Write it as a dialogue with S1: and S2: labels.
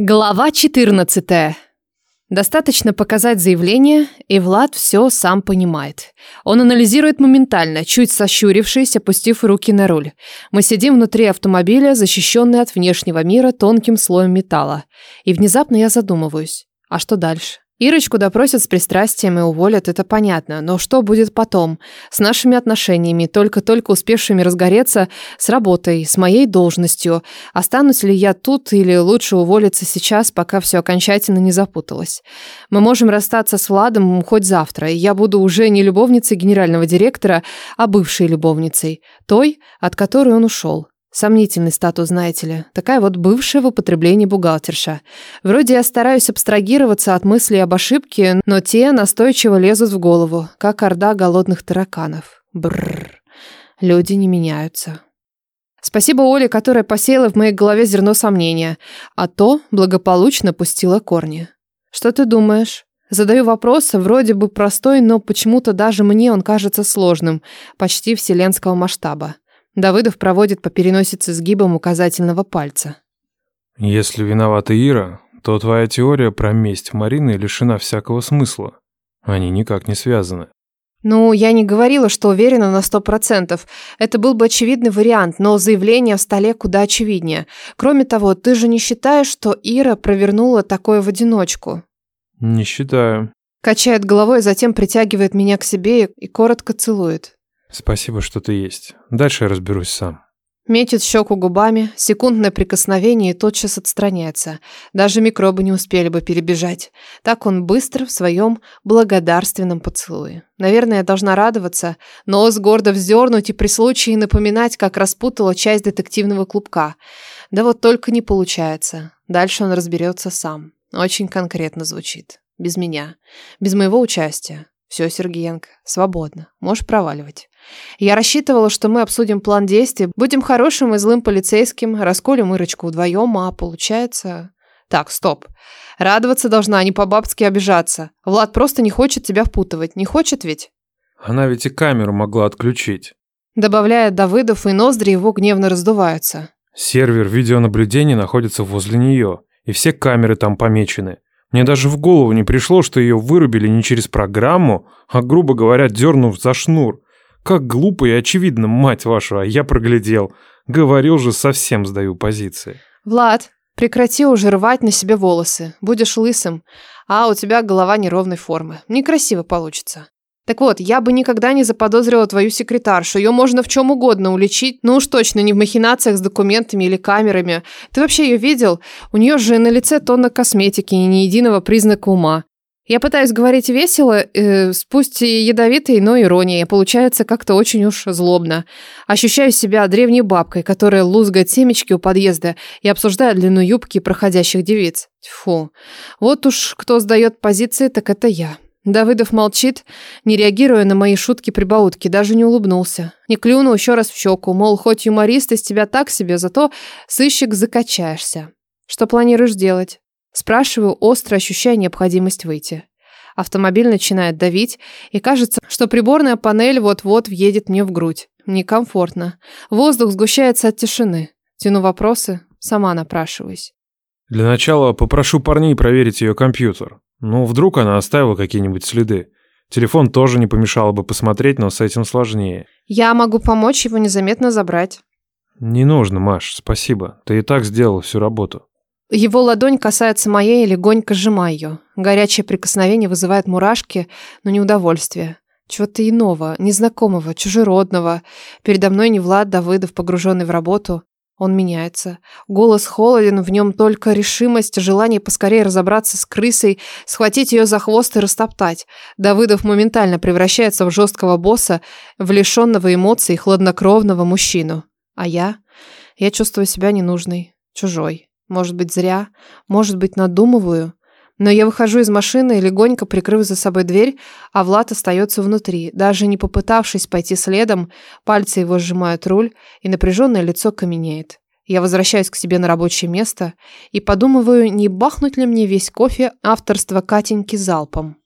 S1: Глава 14. Достаточно показать заявление, и Влад все сам понимает. Он анализирует моментально, чуть сощурившись, опустив руки на руль. Мы сидим внутри автомобиля, защищенный от внешнего мира тонким слоем металла. И внезапно я задумываюсь. А что дальше? Ирочку допросят с пристрастием и уволят, это понятно. Но что будет потом? С нашими отношениями, только-только успевшими разгореться, с работой, с моей должностью. Останусь ли я тут или лучше уволиться сейчас, пока все окончательно не запуталось? Мы можем расстаться с Владом хоть завтра, и я буду уже не любовницей генерального директора, а бывшей любовницей. Той, от которой он ушел. Сомнительный статус, знаете ли. Такая вот бывшая в употреблении бухгалтерша. Вроде я стараюсь абстрагироваться от мыслей об ошибке, но те настойчиво лезут в голову, как орда голодных тараканов. Бррр. Люди не меняются. Спасибо Оле, которая посеяла в моей голове зерно сомнения, а то благополучно пустила корни. Что ты думаешь? Задаю вопрос, вроде бы простой, но почему-то даже мне он кажется сложным, почти вселенского масштаба. Давыдов проводит по переносице сгибом указательного пальца.
S2: Если виновата Ира, то твоя теория про месть Марины лишена всякого смысла. Они никак не связаны.
S1: Ну, я не говорила, что уверена на сто процентов. Это был бы очевидный вариант, но заявление в столе куда очевиднее. Кроме того, ты же не считаешь, что Ира провернула такое в одиночку?
S2: Не считаю.
S1: Качает головой, затем притягивает меня к себе и коротко целует.
S2: Спасибо, что ты есть. Дальше я разберусь сам.
S1: Метит щеку губами, секундное прикосновение и тотчас отстраняется. Даже микробы не успели бы перебежать. Так он быстро в своем благодарственном поцелуе. Наверное, я должна радоваться, нос гордо вздернуть и при случае напоминать, как распутала часть детективного клубка. Да вот только не получается. Дальше он разберется сам. Очень конкретно звучит. Без меня. Без моего участия. Все, Сергеенко, свободно. Можешь проваливать. Я рассчитывала, что мы обсудим план действий, будем хорошим и злым полицейским, расколем Ирочку вдвоем, а получается... Так, стоп. Радоваться должна, а не по-бабски обижаться. Влад просто не хочет тебя впутывать. Не хочет ведь?
S2: Она ведь и камеру могла отключить.
S1: Добавляет Давыдов, и ноздри его гневно раздуваются.
S2: Сервер видеонаблюдения находится возле нее, и все камеры там помечены. Мне даже в голову не пришло, что ее вырубили не через программу, а, грубо говоря, дернув за шнур. Как глупо и очевидно, мать вашу, а я проглядел. Говорил же, совсем сдаю позиции.
S1: Влад, прекрати уже рвать на себе волосы. Будешь лысым, а у тебя голова неровной формы. Некрасиво получится. Так вот, я бы никогда не заподозрила твою секретаршу. Ее можно в чем угодно уличить, но уж точно не в махинациях с документами или камерами. Ты вообще ее видел? У нее же на лице тонна косметики и ни единого признака ума. Я пытаюсь говорить весело, э, пусть и ядовитой, но иронией. Получается как-то очень уж злобно. Ощущаю себя древней бабкой, которая лузгает семечки у подъезда и обсуждает длину юбки проходящих девиц. Фу. Вот уж кто сдает позиции, так это я. Давыдов молчит, не реагируя на мои шутки-прибаутки, даже не улыбнулся. Не клюнул еще раз в щеку, мол, хоть юморист из тебя так себе, зато сыщик закачаешься. Что планируешь делать? Спрашиваю, остро ощущая необходимость выйти. Автомобиль начинает давить, и кажется, что приборная панель вот-вот въедет мне в грудь. Некомфортно. Воздух сгущается от тишины. Тяну вопросы, сама напрашиваюсь.
S2: Для начала попрошу парней проверить ее компьютер. Ну, вдруг она оставила какие-нибудь следы. Телефон тоже не помешало бы посмотреть, но с этим сложнее.
S1: Я могу помочь его незаметно забрать.
S2: Не нужно, Маш, спасибо. Ты и так сделала всю работу.
S1: Его ладонь касается моей и легонько сжимаю ее. Горячее прикосновение вызывает мурашки, но не удовольствие. Чего-то иного, незнакомого, чужеродного. Передо мной не Влад Давыдов, погруженный в работу. Он меняется. Голос холоден, в нем только решимость, желание поскорее разобраться с крысой, схватить ее за хвост и растоптать. Давыдов моментально превращается в жесткого босса, в лишенного эмоций хладнокровного мужчину. А я? Я чувствую себя ненужной, чужой. Может быть, зря, может быть, надумываю. Но я выхожу из машины, легонько прикрыв за собой дверь, а Влад остается внутри. Даже не попытавшись пойти следом, пальцы его сжимают руль, и напряженное лицо каменеет. Я возвращаюсь к себе на рабочее место и подумываю, не бахнуть ли мне весь кофе авторства Катеньки залпом.